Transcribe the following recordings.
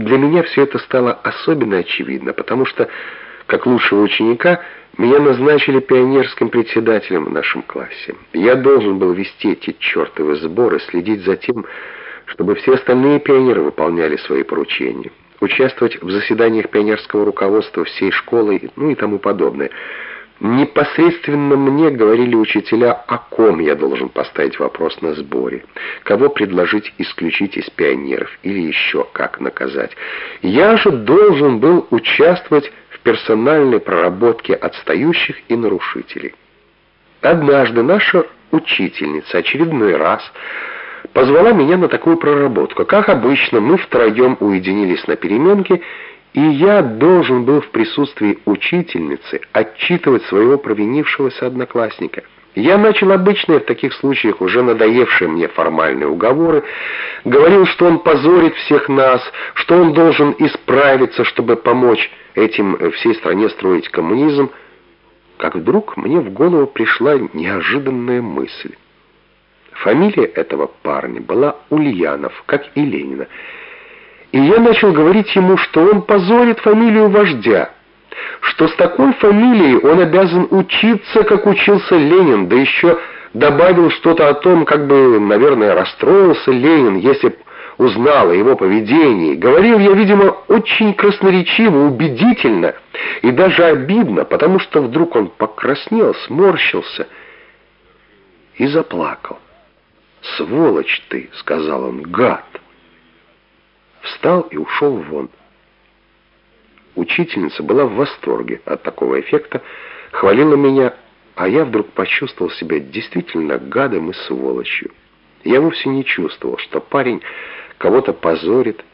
Для меня все это стало особенно очевидно, потому что, как лучшего ученика, меня назначили пионерским председателем в нашем классе. Я должен был вести эти чертовы сборы, следить за тем, чтобы все остальные пионеры выполняли свои поручения, участвовать в заседаниях пионерского руководства всей школы, ну и тому подобное. Непосредственно мне говорили учителя, о ком я должен поставить вопрос на сборе, кого предложить исключить из пионеров или еще как наказать. Я же должен был участвовать в персональной проработке отстающих и нарушителей. Однажды наша учительница очередной раз позвала меня на такую проработку. Как обычно, мы втроем уединились на переменке и я должен был в присутствии учительницы отчитывать своего провинившегося одноклассника. Я начал обычные в таких случаях уже надоевшие мне формальные уговоры, говорил, что он позорит всех нас, что он должен исправиться, чтобы помочь этим всей стране строить коммунизм, как вдруг мне в голову пришла неожиданная мысль. Фамилия этого парня была Ульянов, как и Ленина. И я начал говорить ему, что он позорит фамилию вождя, что с такой фамилией он обязан учиться, как учился Ленин, да еще добавил что-то о том, как бы, наверное, расстроился Ленин, если б узнал о его поведении. Говорил я, видимо, очень красноречиво, убедительно и даже обидно, потому что вдруг он покраснел, сморщился и заплакал. «Сволочь ты!» — сказал он, — «гад!» Встал и ушел вон. Учительница была в восторге от такого эффекта, хвалила меня, а я вдруг почувствовал себя действительно гадом и сволочью. Я вовсе не чувствовал, что парень кого-то позорит,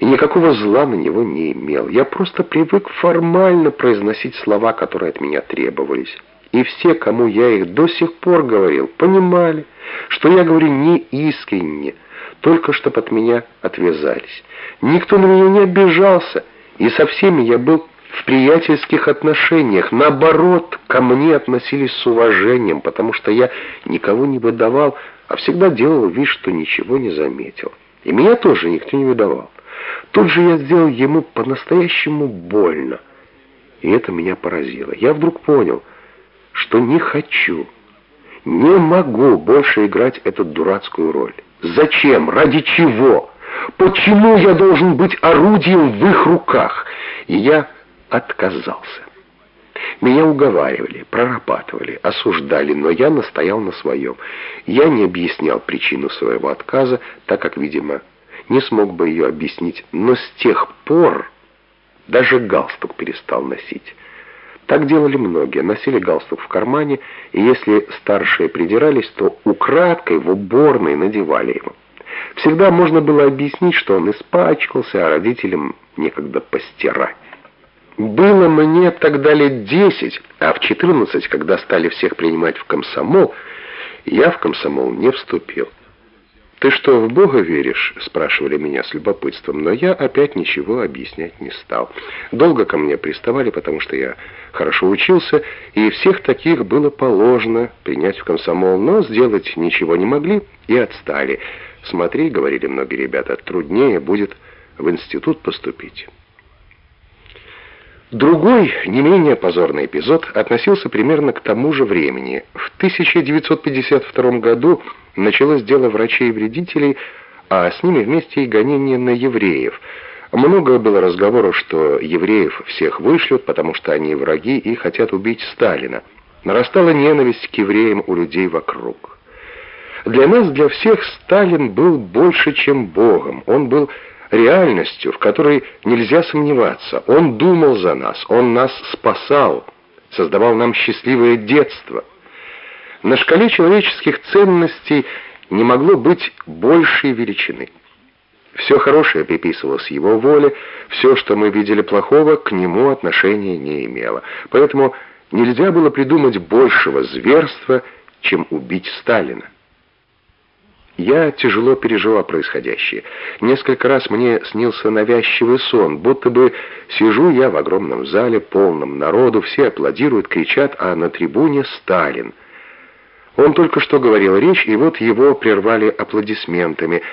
и никакого зла на него не имел. Я просто привык формально произносить слова, которые от меня требовались. И все, кому я их до сих пор говорил, понимали, что я говорю не искренне, только чтоб от меня отвязались. Никто на меня не обижался, и со всеми я был в приятельских отношениях. Наоборот, ко мне относились с уважением, потому что я никого не выдавал, а всегда делал вид, что ничего не заметил. И меня тоже никто не выдавал. Тут же я сделал ему по-настоящему больно. И это меня поразило. Я вдруг понял, что не хочу, не могу больше играть эту дурацкую роль. Зачем? Ради чего? Почему я должен быть орудием в их руках? И я отказался. Меня уговаривали, прорабатывали, осуждали, но я настоял на своем. Я не объяснял причину своего отказа, так как, видимо, не смог бы ее объяснить, но с тех пор даже галстук перестал носить. Так делали многие, носили галстук в кармане, и если старшие придирались, то украдкой в уборной надевали его. Всегда можно было объяснить, что он испачкался, а родителям некогда постирать. Было мне тогда лет десять, а в четырнадцать, когда стали всех принимать в комсомол, я в комсомол не вступил. «Ты что, в Бога веришь?» — спрашивали меня с любопытством, но я опять ничего объяснять не стал. Долго ко мне приставали, потому что я хорошо учился, и всех таких было положено принять в комсомол, но сделать ничего не могли и отстали. «Смотри», — говорили многие ребята, — «труднее будет в институт поступить». Другой, не менее позорный эпизод относился примерно к тому же времени. В 1952 году началось дело врачей-вредителей, а с ними вместе и гонение на евреев. Много было разговоров, что евреев всех вышлют, потому что они враги и хотят убить Сталина. Нарастала ненависть к евреям у людей вокруг. Для нас, для всех, Сталин был больше, чем Богом. Он был реальностью, в которой нельзя сомневаться. Он думал за нас, он нас спасал, создавал нам счастливое детство. На шкале человеческих ценностей не могло быть большей величины. Все хорошее приписывалось его воле, все, что мы видели плохого, к нему отношения не имело. Поэтому нельзя было придумать большего зверства, чем убить Сталина. Я тяжело переживал происходящее. Несколько раз мне снился навязчивый сон, будто бы сижу я в огромном зале, полном народу, все аплодируют, кричат, а на трибуне Сталин. Он только что говорил речь, и вот его прервали аплодисментами –